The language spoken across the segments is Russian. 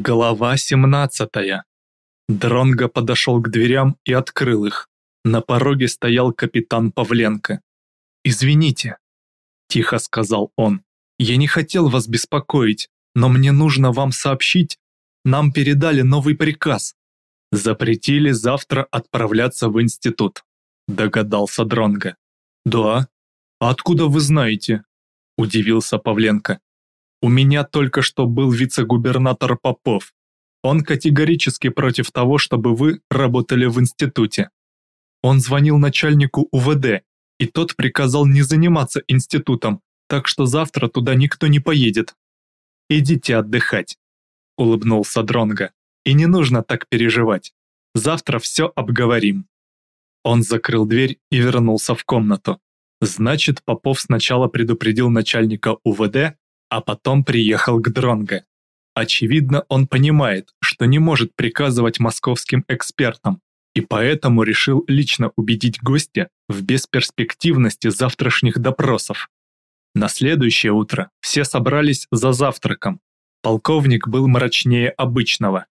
Глава 17. Дронго подошел к дверям и открыл их. На пороге стоял капитан Павленко. «Извините», – тихо сказал он, – «я не хотел вас беспокоить, но мне нужно вам сообщить, нам передали новый приказ. Запретили завтра отправляться в институт», – догадался Дронго. «Да? А откуда вы знаете?» – удивился Павленко. У меня только что был вице-губернатор Попов. Он категорически против того, чтобы вы работали в институте. Он звонил начальнику УВД, и тот приказал не заниматься институтом, так что завтра туда никто не поедет. Идите отдыхать, улыбнулся Дронга. И не нужно так переживать. Завтра все обговорим. Он закрыл дверь и вернулся в комнату. Значит, Попов сначала предупредил начальника УВД, а потом приехал к Дронго. Очевидно, он понимает, что не может приказывать московским экспертам, и поэтому решил лично убедить гостя в бесперспективности завтрашних допросов. На следующее утро все собрались за завтраком. Полковник был мрачнее обычного.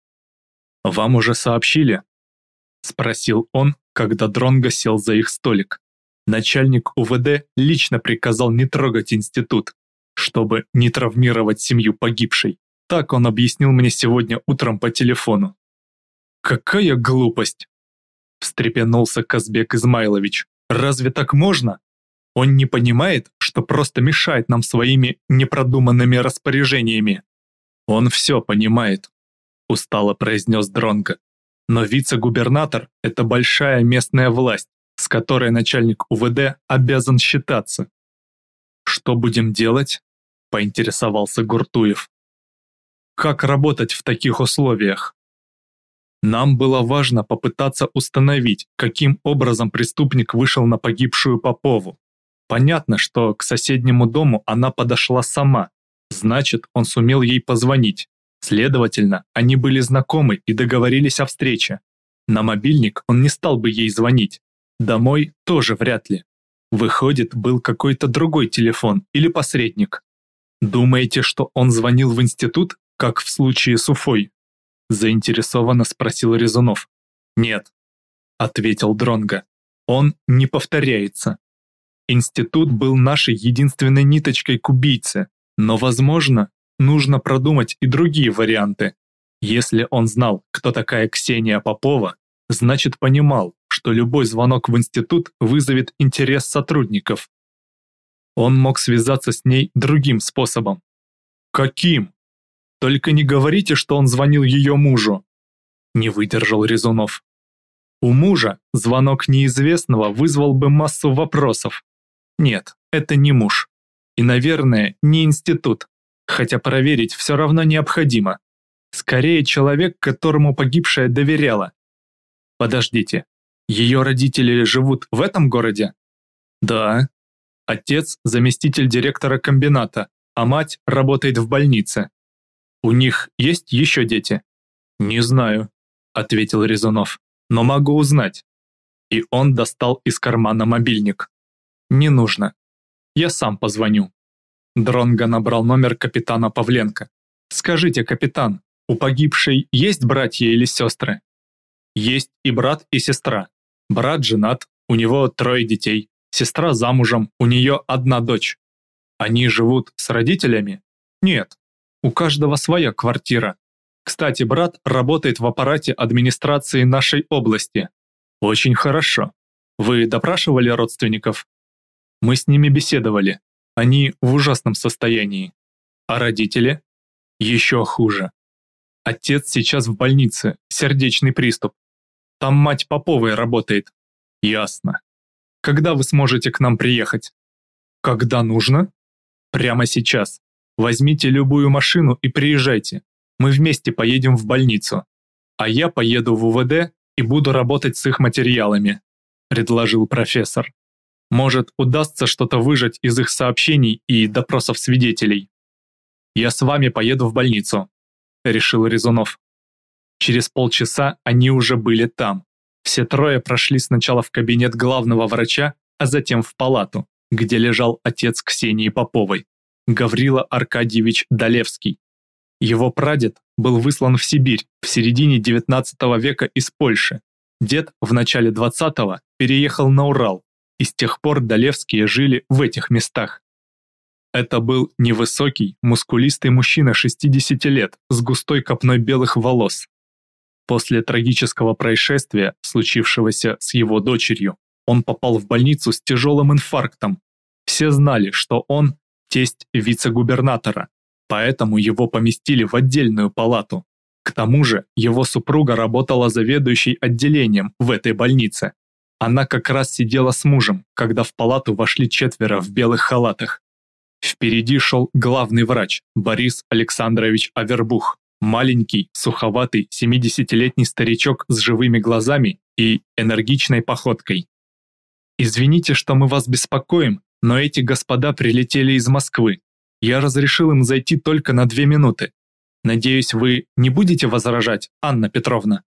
«Вам уже сообщили?» – спросил он, когда Дронго сел за их столик. Начальник УВД лично приказал не трогать институт, чтобы не травмировать семью погибшей. Так он объяснил мне сегодня утром по телефону. «Какая глупость!» – встрепенулся Казбек Измайлович. «Разве так можно? Он не понимает, что просто мешает нам своими непродуманными распоряжениями». «Он все понимает», – устало произнес Дронго. «Но вице-губернатор – это большая местная власть, с которой начальник УВД обязан считаться. Что будем делать? Поинтересовался Гуртуев. Как работать в таких условиях? Нам было важно попытаться установить, каким образом преступник вышел на погибшую Попову. Понятно, что к соседнему дому она подошла сама, значит, он сумел ей позвонить. Следовательно, они были знакомы и договорились о встрече. На мобильник он не стал бы ей звонить. Домой тоже вряд ли. Выходит, был какой-то другой телефон или посредник. «Думаете, что он звонил в институт, как в случае с Уфой?» Заинтересованно спросил Резунов. «Нет», — ответил Дронга. «Он не повторяется. Институт был нашей единственной ниточкой к убийце, но, возможно, нужно продумать и другие варианты. Если он знал, кто такая Ксения Попова, значит понимал, что любой звонок в институт вызовет интерес сотрудников, он мог связаться с ней другим способом. Каким? Только не говорите, что он звонил ее мужу. Не выдержал Резунов. У мужа звонок неизвестного вызвал бы массу вопросов. Нет, это не муж. И, наверное, не институт. Хотя проверить все равно необходимо. Скорее человек, которому погибшая доверяла. Подождите, ее родители живут в этом городе? Да, Отец – заместитель директора комбината, а мать работает в больнице. У них есть еще дети? Не знаю, ответил Резунов, но могу узнать. И он достал из кармана мобильник. Не нужно. Я сам позвоню. Дронго набрал номер капитана Павленко. «Скажите, капитан, у погибшей есть братья или сестры?» «Есть и брат, и сестра. Брат женат, у него трое детей. Сестра замужем, у нее одна дочь. Они живут с родителями? Нет. У каждого своя квартира. Кстати, брат работает в аппарате администрации нашей области. Очень хорошо. Вы допрашивали родственников? Мы с ними беседовали. Они в ужасном состоянии. А родители? Еще хуже. Отец сейчас в больнице, сердечный приступ. Там мать Поповой работает. Ясно. Когда вы сможете к нам приехать? Когда нужно? Прямо сейчас. Возьмите любую машину и приезжайте. Мы вместе поедем в больницу. А я поеду в УВД и буду работать с их материалами, предложил профессор. Может, удастся что-то выжать из их сообщений и допросов свидетелей. Я с вами поеду в больницу, решил Резунов. Через полчаса они уже были там. Все трое прошли сначала в кабинет главного врача, а затем в палату, где лежал отец Ксении Поповой, Гаврила Аркадьевич Долевский. Его прадед был выслан в Сибирь в середине XIX века из Польши. Дед в начале XX переехал на Урал, и с тех пор Долевские жили в этих местах. Это был невысокий, мускулистый мужчина 60 лет с густой копной белых волос. После трагического происшествия, случившегося с его дочерью, он попал в больницу с тяжелым инфарктом. Все знали, что он тесть вице-губернатора, поэтому его поместили в отдельную палату. К тому же его супруга работала заведующей отделением в этой больнице. Она как раз сидела с мужем, когда в палату вошли четверо в белых халатах. Впереди шел главный врач Борис Александрович Авербух, маленький, суховатый, 70-летний старичок с живыми глазами и энергичной походкой. «Извините, что мы вас беспокоим, но эти господа прилетели из Москвы. Я разрешил им зайти только на две минуты. Надеюсь, вы не будете возражать, Анна Петровна?»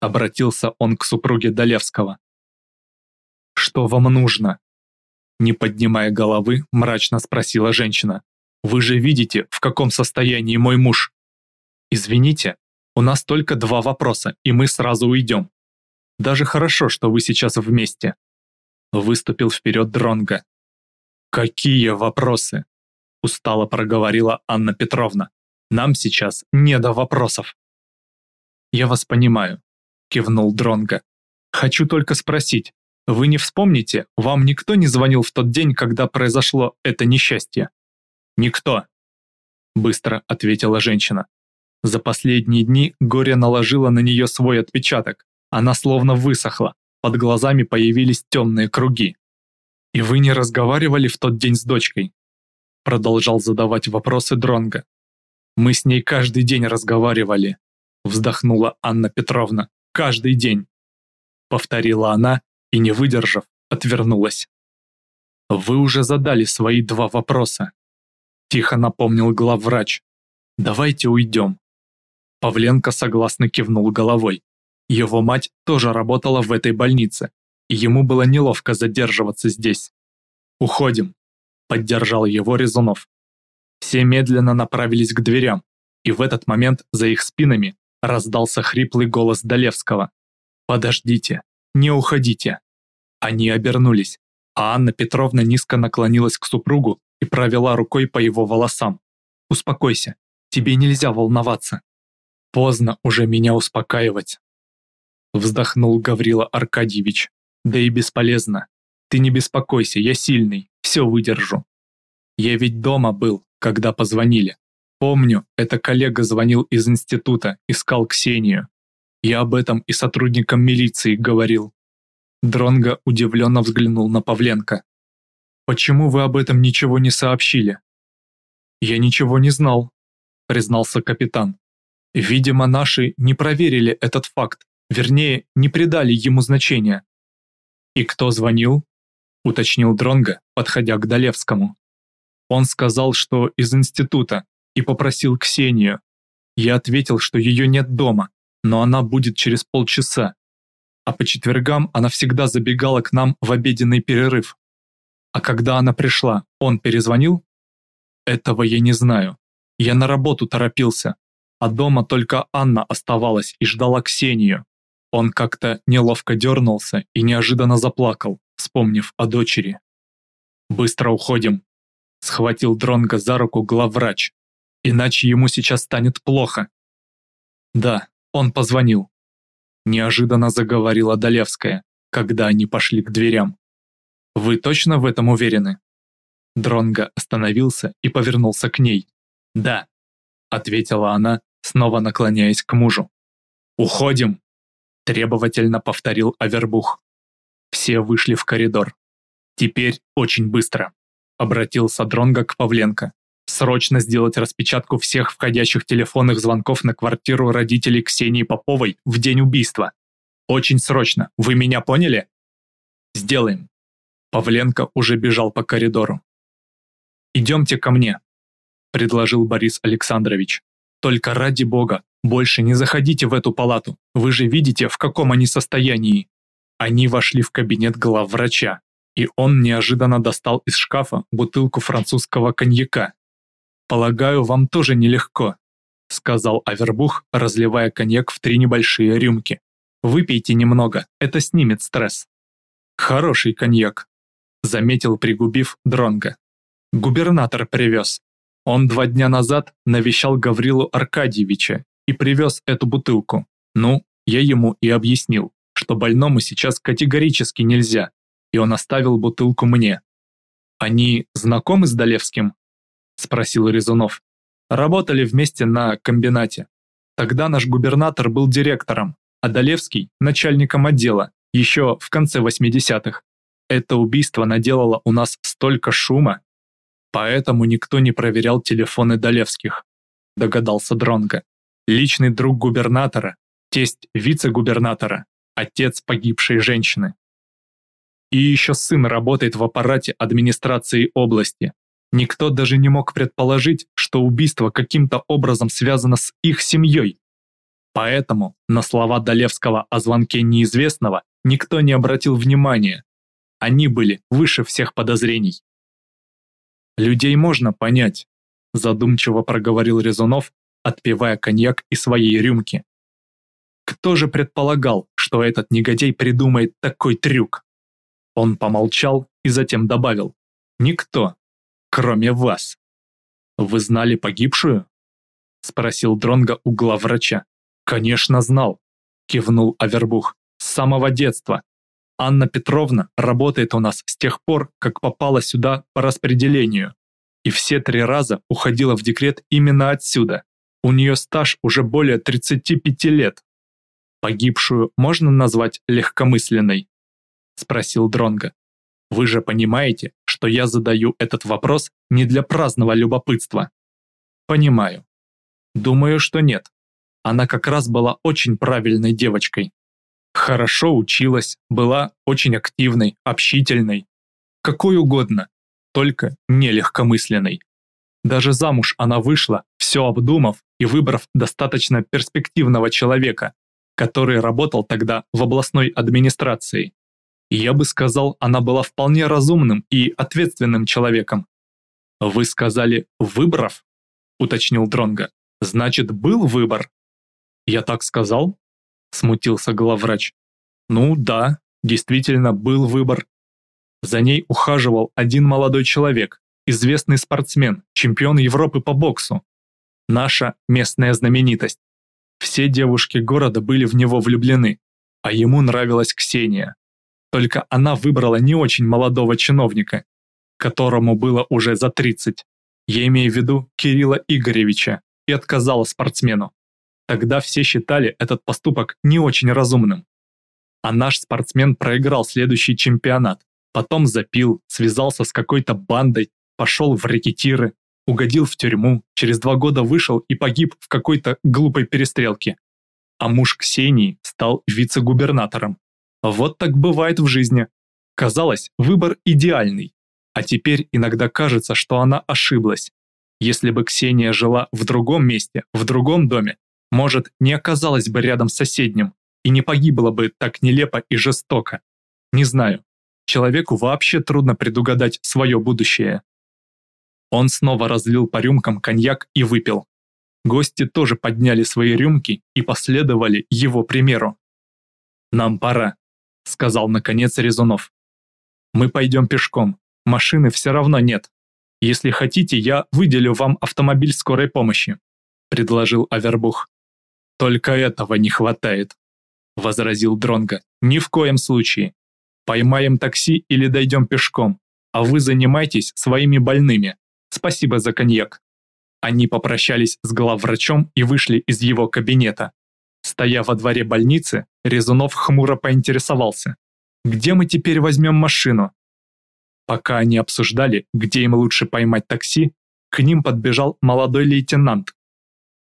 Обратился он к супруге Долевского. «Что вам нужно?» Не поднимая головы, мрачно спросила женщина. «Вы же видите, в каком состоянии мой муж?» «Извините, у нас только два вопроса, и мы сразу уйдем. Даже хорошо, что вы сейчас вместе выступил вперед Дронга. «Какие вопросы?» – устало проговорила Анна Петровна. «Нам сейчас не до вопросов». «Я вас понимаю», – кивнул Дронга. «Хочу только спросить, вы не вспомните, вам никто не звонил в тот день, когда произошло это несчастье?» «Никто», – быстро ответила женщина. За последние дни горе наложило на нее свой отпечаток. Она словно высохла, под глазами появились темные круги. «И вы не разговаривали в тот день с дочкой?» Продолжал задавать вопросы Дронга. «Мы с ней каждый день разговаривали», вздохнула Анна Петровна. «Каждый день!» Повторила она и, не выдержав, отвернулась. «Вы уже задали свои два вопроса», тихо напомнил главврач. «Давайте уйдем». Павленко согласно кивнул головой. Его мать тоже работала в этой больнице, и ему было неловко задерживаться здесь. «Уходим», — поддержал его Резунов. Все медленно направились к дверям, и в этот момент за их спинами раздался хриплый голос Долевского. «Подождите, не уходите». Они обернулись, а Анна Петровна низко наклонилась к супругу и провела рукой по его волосам. «Успокойся, тебе нельзя волноваться». Поздно уже меня успокаивать. Вздохнул Гаврила Аркадьевич. Да и бесполезно. Ты не беспокойся, я сильный, все выдержу. Я ведь дома был, когда позвонили. Помню, это коллега звонил из института, искал Ксению. Я об этом и сотрудникам милиции говорил. Дронго удивленно взглянул на Павленко. «Почему вы об этом ничего не сообщили?» «Я ничего не знал», признался капитан. «Видимо, наши не проверили этот факт Вернее, не придали ему значения. «И кто звонил?» – уточнил Дронга, подходя к Долевскому. Он сказал, что из института, и попросил Ксению. Я ответил, что ее нет дома, но она будет через полчаса. А по четвергам она всегда забегала к нам в обеденный перерыв. А когда она пришла, он перезвонил? Этого я не знаю. Я на работу торопился, а дома только Анна оставалась и ждала Ксению. Он как-то неловко дернулся и неожиданно заплакал, вспомнив о дочери. «Быстро уходим», — схватил Дронга за руку главврач. «Иначе ему сейчас станет плохо». «Да, он позвонил», — неожиданно заговорила Долевская, когда они пошли к дверям. «Вы точно в этом уверены?» Дронга остановился и повернулся к ней. «Да», — ответила она, снова наклоняясь к мужу. «Уходим!» требовательно повторил Авербух. Все вышли в коридор. Теперь очень быстро, обратился Дронга к Павленко. Срочно сделать распечатку всех входящих телефонных звонков на квартиру родителей Ксении Поповой в день убийства. Очень срочно, вы меня поняли? Сделаем. Павленко уже бежал по коридору. «Идемте ко мне», – предложил Борис Александрович. «Только ради бога, больше не заходите в эту палату, вы же видите, в каком они состоянии. Они вошли в кабинет главврача, и он неожиданно достал из шкафа бутылку французского коньяка. Полагаю, вам тоже нелегко. сказал Авербух, разливая коньяк в три небольшие рюмки. Выпейте немного, это снимет стресс. Хороший коньяк, заметил пригубив Дронга. Губернатор привез. Он два дня назад навещал Гаврилу Аркадьевича и привез эту бутылку. Ну, я ему и объяснил, что больному сейчас категорически нельзя, и он оставил бутылку мне. «Они знакомы с Долевским?» – спросил Резунов. «Работали вместе на комбинате. Тогда наш губернатор был директором, а Долевский – начальником отдела, еще в конце 80-х. Это убийство наделало у нас столько шума, поэтому никто не проверял телефоны Долевских», – догадался Дронга. «Личный друг губернатора, тесть вице-губернатора, отец погибшей женщины. И еще сын работает в аппарате администрации области. Никто даже не мог предположить, что убийство каким-то образом связано с их семьей. Поэтому на слова Долевского о звонке неизвестного никто не обратил внимания. Они были выше всех подозрений. «Людей можно понять», задумчиво проговорил Резунов, отпивая коньяк из своей рюмки. Кто же предполагал, что этот негодяй придумает такой трюк? Он помолчал и затем добавил. Никто, кроме вас. Вы знали погибшую? Спросил Дронга у главврача. Конечно, знал, кивнул Авербух. С самого детства. Анна Петровна работает у нас с тех пор, как попала сюда по распределению. И все три раза уходила в декрет именно отсюда. У нее стаж уже более 35 лет. Погибшую можно назвать легкомысленной? Спросил Дронга. Вы же понимаете, что я задаю этот вопрос не для праздного любопытства. Понимаю. Думаю, что нет. Она как раз была очень правильной девочкой. Хорошо училась, была очень активной, общительной. Какой угодно, только не легкомысленной. Даже замуж она вышла, все обдумав и выбрав достаточно перспективного человека, который работал тогда в областной администрации. Я бы сказал, она была вполне разумным и ответственным человеком. «Вы сказали «выбрав»?» – уточнил Дронга. «Значит, был выбор?» «Я так сказал?» – смутился главврач. «Ну да, действительно был выбор. За ней ухаживал один молодой человек, известный спортсмен, чемпион Европы по боксу. Наша местная знаменитость. Все девушки города были в него влюблены, а ему нравилась Ксения. Только она выбрала не очень молодого чиновника, которому было уже за 30. Я имею в виду Кирилла Игоревича, и отказала спортсмену. Тогда все считали этот поступок не очень разумным. А наш спортсмен проиграл следующий чемпионат, потом запил, связался с какой-то бандой, пошел в рэкетиры, угодил в тюрьму, через два года вышел и погиб в какой-то глупой перестрелке. А муж Ксении стал вице-губернатором. Вот так бывает в жизни. Казалось, выбор идеальный. А теперь иногда кажется, что она ошиблась. Если бы Ксения жила в другом месте, в другом доме, может, не оказалась бы рядом с соседним и не погибла бы так нелепо и жестоко. Не знаю. Человеку вообще трудно предугадать свое будущее. Он снова разлил по рюмкам коньяк и выпил. Гости тоже подняли свои рюмки и последовали его примеру. «Нам пора», — сказал наконец Резунов. «Мы пойдем пешком, машины все равно нет. Если хотите, я выделю вам автомобиль скорой помощи», — предложил Авербух. «Только этого не хватает», — возразил Дронга. «Ни в коем случае. Поймаем такси или дойдем пешком, а вы занимайтесь своими больными. Спасибо за коньяк. Они попрощались с главврачом и вышли из его кабинета. Стоя во дворе больницы, Резунов хмуро поинтересовался. «Где мы теперь возьмем машину?» Пока они обсуждали, где им лучше поймать такси, к ним подбежал молодой лейтенант.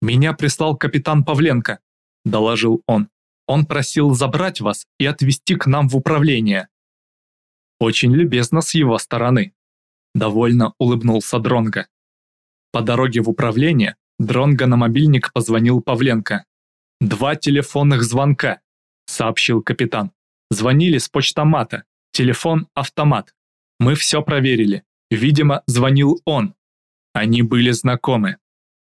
«Меня прислал капитан Павленко», – доложил он. «Он просил забрать вас и отвезти к нам в управление». «Очень любезно с его стороны», Довольно улыбнулся Дронга. По дороге в управление Дронга на мобильник позвонил Павленко. «Два телефонных звонка», — сообщил капитан. «Звонили с почтомата. Телефон — автомат. Мы все проверили. Видимо, звонил он. Они были знакомы.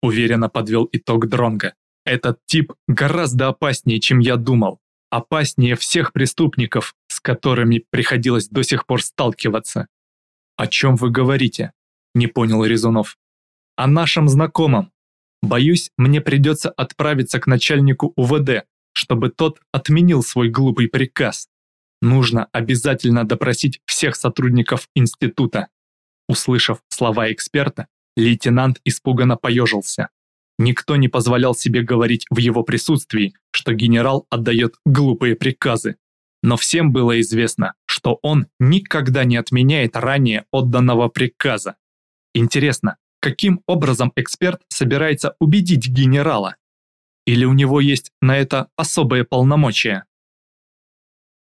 Уверенно подвел итог Дронга. Этот тип гораздо опаснее, чем я думал. Опаснее всех преступников, с которыми приходилось до сих пор сталкиваться. О чем вы говорите? Не понял Резунов. О нашем знакомом. Боюсь, мне придется отправиться к начальнику УВД, чтобы тот отменил свой глупый приказ. Нужно обязательно допросить всех сотрудников института. Услышав слова эксперта, лейтенант испуганно поежился. Никто не позволял себе говорить в его присутствии, что генерал отдает глупые приказы. Но всем было известно, что он никогда не отменяет ранее отданного приказа. Интересно, каким образом эксперт собирается убедить генерала? Или у него есть на это особые полномочия?